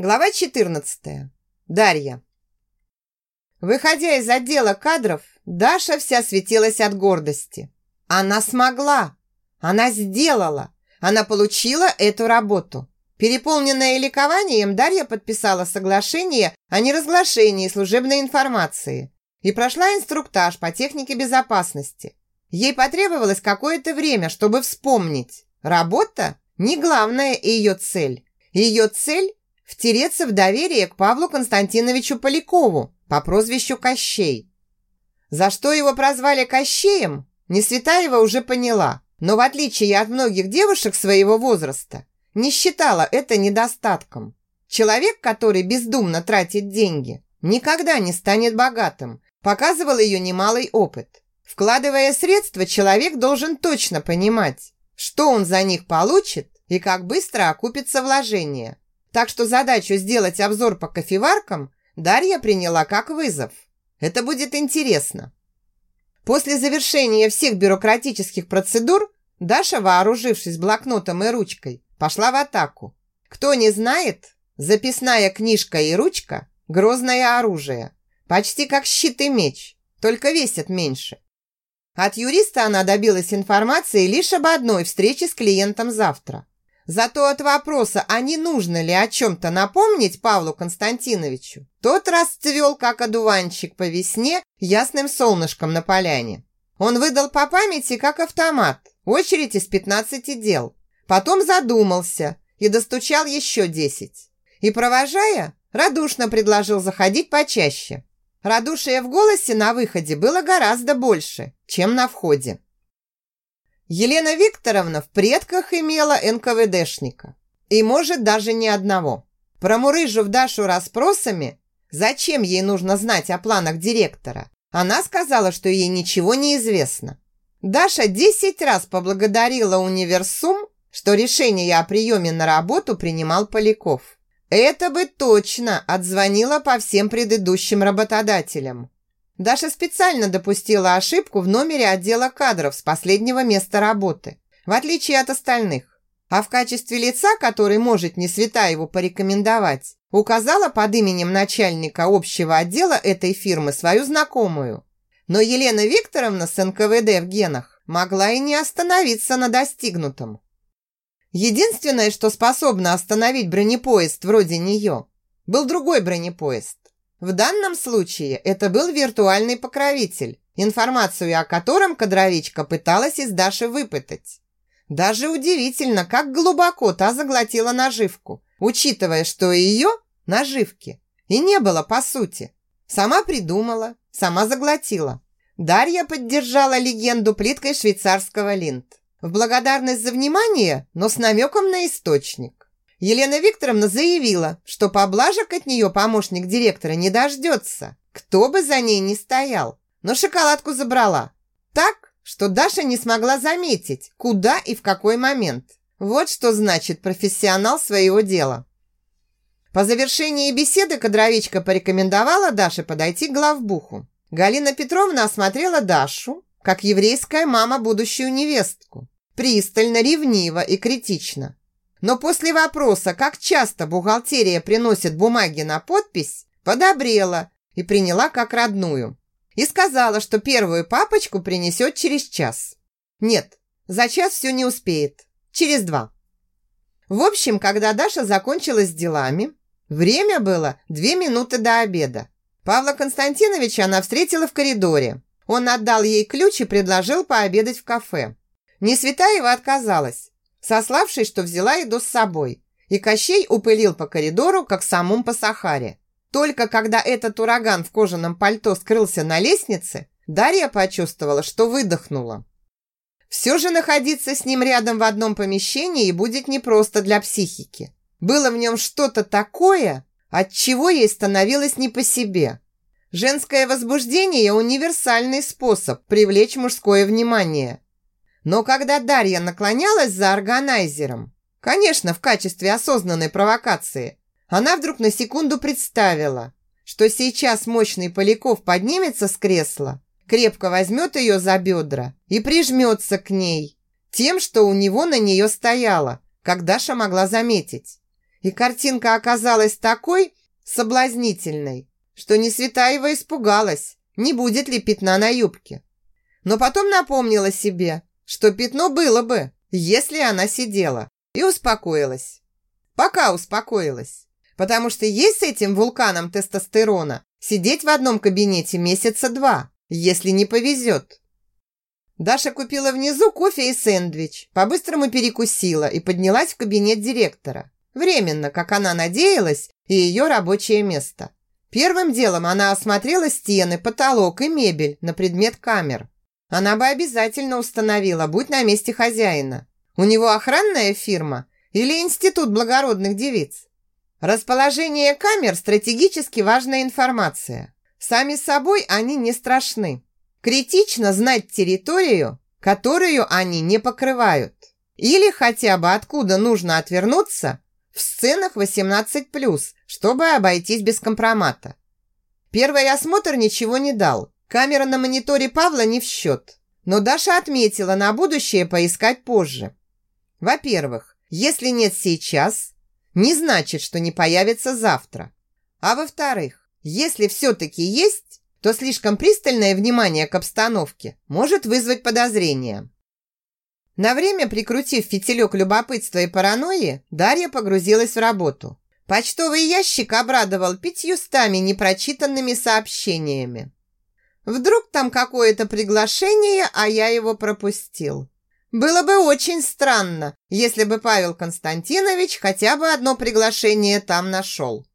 Глава 14. Дарья. Выходя из отдела кадров, Даша вся светилась от гордости. Она смогла. Она сделала. Она получила эту работу. Переполненная ликованием, Дарья подписала соглашение о неразглашении служебной информации и прошла инструктаж по технике безопасности. Ей потребовалось какое-то время, чтобы вспомнить. Работа – не главная ее цель. Ее цель втереться в доверие к Павлу Константиновичу Полякову по прозвищу Кощей. За что его прозвали Кощеем, Несветаева уже поняла, но в отличие от многих девушек своего возраста, не считала это недостатком. Человек, который бездумно тратит деньги, никогда не станет богатым, показывал ее немалый опыт. Вкладывая средства, человек должен точно понимать, что он за них получит и как быстро окупится вложение. Так что задачу сделать обзор по кофеваркам Дарья приняла как вызов. Это будет интересно. После завершения всех бюрократических процедур Даша, вооружившись блокнотом и ручкой, пошла в атаку. Кто не знает, записная книжка и ручка – грозное оружие. Почти как щит и меч, только весят меньше. От юриста она добилась информации лишь об одной встрече с клиентом завтра. Зато от вопроса, а не нужно ли о чем-то напомнить Павлу Константиновичу, тот расцвел, как одуванчик по весне, ясным солнышком на поляне. Он выдал по памяти, как автомат, очередь из 15 дел. Потом задумался и достучал еще 10. И, провожая, радушно предложил заходить почаще. Радушие в голосе на выходе было гораздо больше, чем на входе. Елена Викторовна в предках имела НКВДшника. И, может, даже не одного. Промурыжив Дашу расспросами, зачем ей нужно знать о планах директора, она сказала, что ей ничего не известно. Даша десять раз поблагодарила Универсум, что решение о приеме на работу принимал Поляков. Это бы точно отзвонила по всем предыдущим работодателям. Даша специально допустила ошибку в номере отдела кадров с последнего места работы, в отличие от остальных. А в качестве лица, который может не его порекомендовать, указала под именем начальника общего отдела этой фирмы свою знакомую. Но Елена Викторовна с НКВД в генах могла и не остановиться на достигнутом. Единственное, что способно остановить бронепоезд вроде нее, был другой бронепоезд. В данном случае это был виртуальный покровитель, информацию о котором кадровичка пыталась из Даши выпытать. Даже удивительно, как глубоко та заглотила наживку, учитывая, что ее наживки и не было по сути. Сама придумала, сама заглотила. Дарья поддержала легенду плиткой швейцарского линд. В благодарность за внимание, но с намеком на источник. Елена Викторовна заявила, что поблажек от нее помощник директора не дождется, кто бы за ней ни стоял, но шоколадку забрала. Так, что Даша не смогла заметить, куда и в какой момент. Вот что значит профессионал своего дела. По завершении беседы кадровичка порекомендовала Даше подойти к главбуху. Галина Петровна осмотрела Дашу, как еврейская мама будущую невестку. Пристально, ревниво и критично. Но после вопроса, как часто бухгалтерия приносит бумаги на подпись, подобрела и приняла как родную. И сказала, что первую папочку принесет через час. Нет, за час все не успеет. Через два. В общем, когда Даша закончила с делами, время было две минуты до обеда. Павла Константиновича она встретила в коридоре. Он отдал ей ключ и предложил пообедать в кафе. Несветаева отказалась сославшись, что взяла еду с собой. И Кощей упылил по коридору, как самум по Сахаре. Только когда этот ураган в кожаном пальто скрылся на лестнице, Дарья почувствовала, что выдохнула. Все же находиться с ним рядом в одном помещении будет непросто для психики. Было в нем что-то такое, от чего ей становилось не по себе. Женское возбуждение – универсальный способ привлечь мужское внимание – но когда Дарья наклонялась за органайзером, конечно, в качестве осознанной провокации, она вдруг на секунду представила, что сейчас мощный Поляков поднимется с кресла, крепко возьмет ее за бедра и прижмется к ней тем, что у него на нее стояло, как Даша могла заметить. И картинка оказалась такой соблазнительной, что Несветаева испугалась, не будет ли пятна на юбке. Но потом напомнила себе, что пятно было бы, если она сидела, и успокоилась. Пока успокоилась. Потому что есть с этим вулканом тестостерона сидеть в одном кабинете месяца два, если не повезет. Даша купила внизу кофе и сэндвич, по-быстрому перекусила и поднялась в кабинет директора. Временно, как она надеялась, и ее рабочее место. Первым делом она осмотрела стены, потолок и мебель на предмет камер. Она бы обязательно установила, будь на месте хозяина. У него охранная фирма или институт благородных девиц? Расположение камер – стратегически важная информация. Сами собой они не страшны. Критично знать территорию, которую они не покрывают. Или хотя бы откуда нужно отвернуться в сценах 18+, чтобы обойтись без компромата. Первый осмотр ничего не дал. Камера на мониторе Павла не в счет. Но Даша отметила на будущее поискать позже. Во-первых, если нет сейчас, не значит, что не появится завтра. А во-вторых, если все-таки есть, то слишком пристальное внимание к обстановке может вызвать подозрения. На время прикрутив фитилек любопытства и паранойи, Дарья погрузилась в работу. Почтовый ящик обрадовал пятьюстами непрочитанными сообщениями. Вдруг там какое-то приглашение, а я его пропустил. Было бы очень странно, если бы Павел Константинович хотя бы одно приглашение там нашел.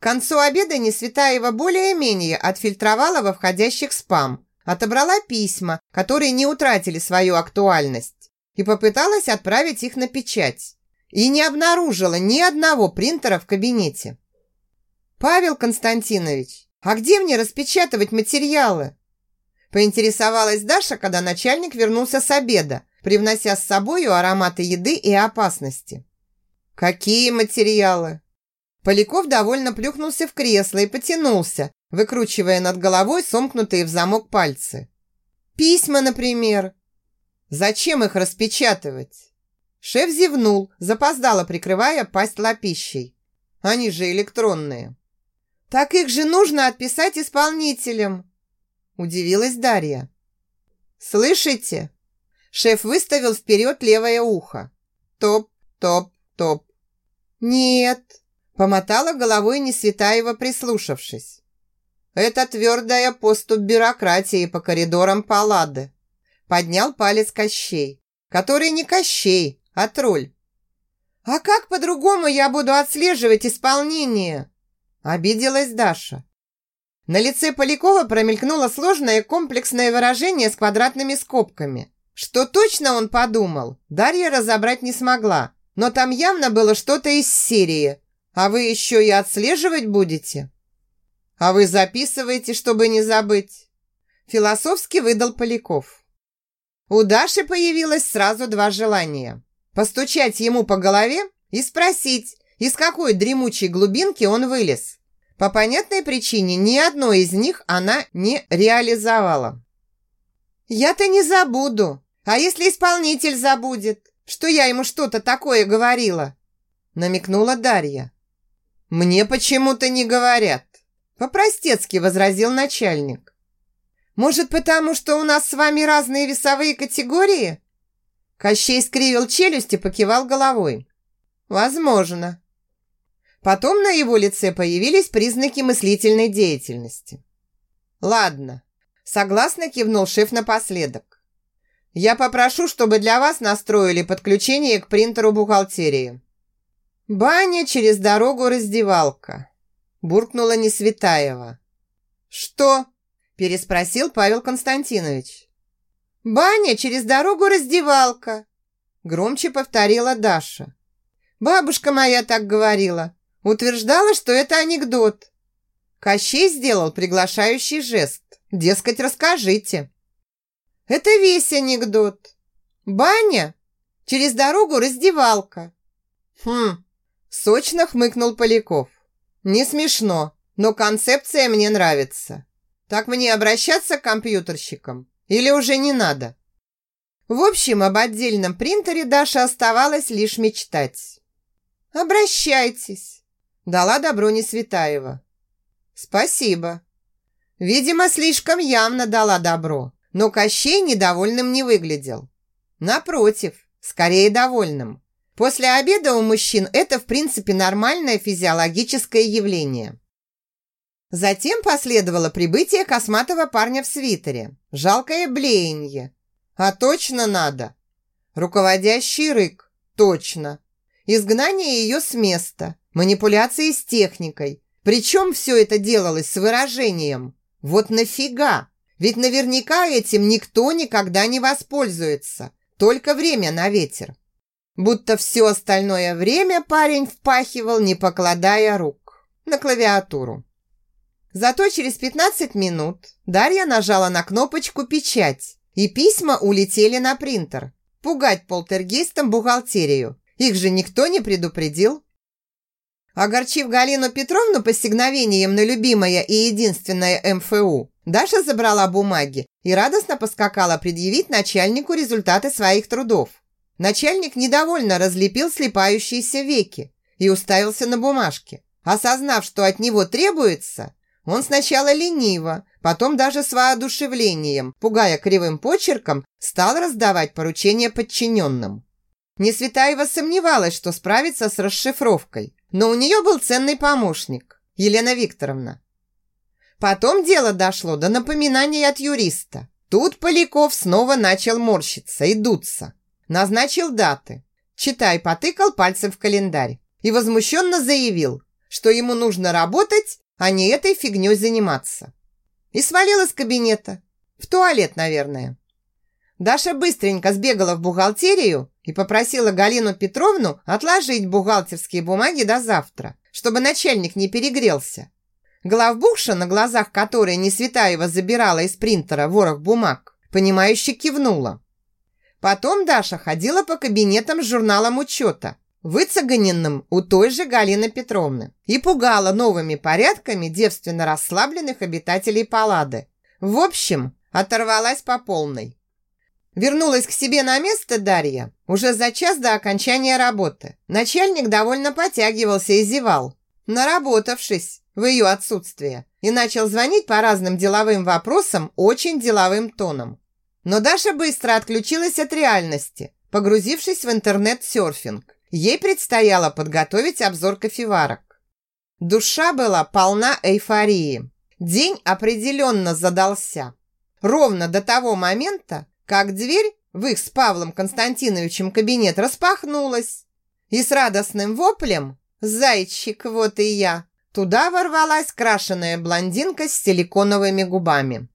К концу обеда Несветаева более-менее отфильтровала во входящих спам, отобрала письма, которые не утратили свою актуальность, и попыталась отправить их на печать. И не обнаружила ни одного принтера в кабинете. «Павел Константинович, а где мне распечатывать материалы?» Поинтересовалась Даша, когда начальник вернулся с обеда, привнося с собою ароматы еды и опасности. «Какие материалы?» Поляков довольно плюхнулся в кресло и потянулся, выкручивая над головой сомкнутые в замок пальцы. «Письма, например». «Зачем их распечатывать?» Шеф зевнул, запоздало прикрывая пасть лапищей. «Они же электронные». «Так их же нужно отписать исполнителям», Удивилась Дарья. «Слышите?» Шеф выставил вперед левое ухо. Топ, топ, топ. «Нет», – помотала головой Несветаева, прислушавшись. «Это твердая поступ бюрократии по коридорам Паллады», – поднял палец Кощей, который не Кощей, а тролль. «А как по-другому я буду отслеживать исполнение?» – обиделась Даша. На лице Полякова промелькнуло сложное комплексное выражение с квадратными скобками. Что точно он подумал, Дарья разобрать не смогла, но там явно было что-то из серии. А вы еще и отслеживать будете? А вы записываете, чтобы не забыть. Философски выдал Поляков. У Даши появилось сразу два желания. Постучать ему по голове и спросить, из какой дремучей глубинки он вылез. По понятной причине ни одной из них она не реализовала. «Я-то не забуду. А если исполнитель забудет, что я ему что-то такое говорила?» намекнула Дарья. «Мне почему-то не говорят», по-простецки возразил начальник. «Может, потому что у нас с вами разные весовые категории?» Кощей скривил челюсть и покивал головой. «Возможно», Потом на его лице появились признаки мыслительной деятельности. «Ладно», – согласно кивнул шеф напоследок. «Я попрошу, чтобы для вас настроили подключение к принтеру бухгалтерии». «Баня через дорогу раздевалка», – буркнула Несветаева. «Что?» – переспросил Павел Константинович. «Баня через дорогу раздевалка», – громче повторила Даша. «Бабушка моя так говорила. Утверждала, что это анекдот. Кощей сделал приглашающий жест. Дескать, расскажите. Это весь анекдот. Баня, через дорогу раздевалка. Хм, сочно хмыкнул Поляков. Не смешно, но концепция мне нравится. Так мне обращаться к компьютерщикам? Или уже не надо? В общем, об отдельном принтере Даша оставалось лишь мечтать. «Обращайтесь!» Дала добро Несветаева. «Спасибо!» Видимо, слишком явно дала добро, но Кощей недовольным не выглядел. Напротив, скорее довольным. После обеда у мужчин это, в принципе, нормальное физиологическое явление. Затем последовало прибытие косматого парня в свитере. Жалкое блеяние. А точно надо. Руководящий рык. Точно. Изгнание ее с места. Манипуляции с техникой. Причем все это делалось с выражением вот нафига? Ведь наверняка этим никто никогда не воспользуется. Только время на ветер. Будто все остальное время парень впахивал, не покладая рук, на клавиатуру. Зато через 15 минут Дарья нажала на кнопочку «Печать», и письма улетели на принтер. Пугать полтергейстом бухгалтерию. Их же никто не предупредил. Огорчив Галину Петровну посигновением на любимое и единственное МФУ, Даша забрала бумаги и радостно поскакала предъявить начальнику результаты своих трудов. Начальник недовольно разлепил слепающиеся веки и уставился на бумажки. Осознав, что от него требуется, он сначала лениво, потом даже с воодушевлением, пугая кривым почерком, стал раздавать поручения подчиненным. Несветаева сомневалась, что справится с расшифровкой, но у нее был ценный помощник, Елена Викторовна. Потом дело дошло до напоминаний от юриста. Тут Поляков снова начал морщиться и дуться. Назначил даты. Читай, потыкал пальцем в календарь. И возмущенно заявил, что ему нужно работать, а не этой фигней заниматься. И свалил из кабинета. В туалет, наверное. Даша быстренько сбегала в бухгалтерию и попросила Галину Петровну отложить бухгалтерские бумаги до завтра, чтобы начальник не перегрелся. Главбухша, на глазах которой Несветаева забирала из принтера ворох бумаг, понимающе кивнула. Потом Даша ходила по кабинетам с журналом учета, выцеганенным у той же Галины Петровны, и пугала новыми порядками девственно расслабленных обитателей Палады. В общем, оторвалась по полной. Вернулась к себе на место Дарья уже за час до окончания работы. Начальник довольно потягивался и зевал, наработавшись в ее отсутствие, и начал звонить по разным деловым вопросам очень деловым тоном. Но Даша быстро отключилась от реальности, погрузившись в интернет-серфинг. Ей предстояло подготовить обзор кофеварок. Душа была полна эйфории. День определенно задался. Ровно до того момента, как дверь в их с Павлом Константиновичем кабинет распахнулась, и с радостным воплем «Зайчик, вот и я!» туда ворвалась крашеная блондинка с силиконовыми губами.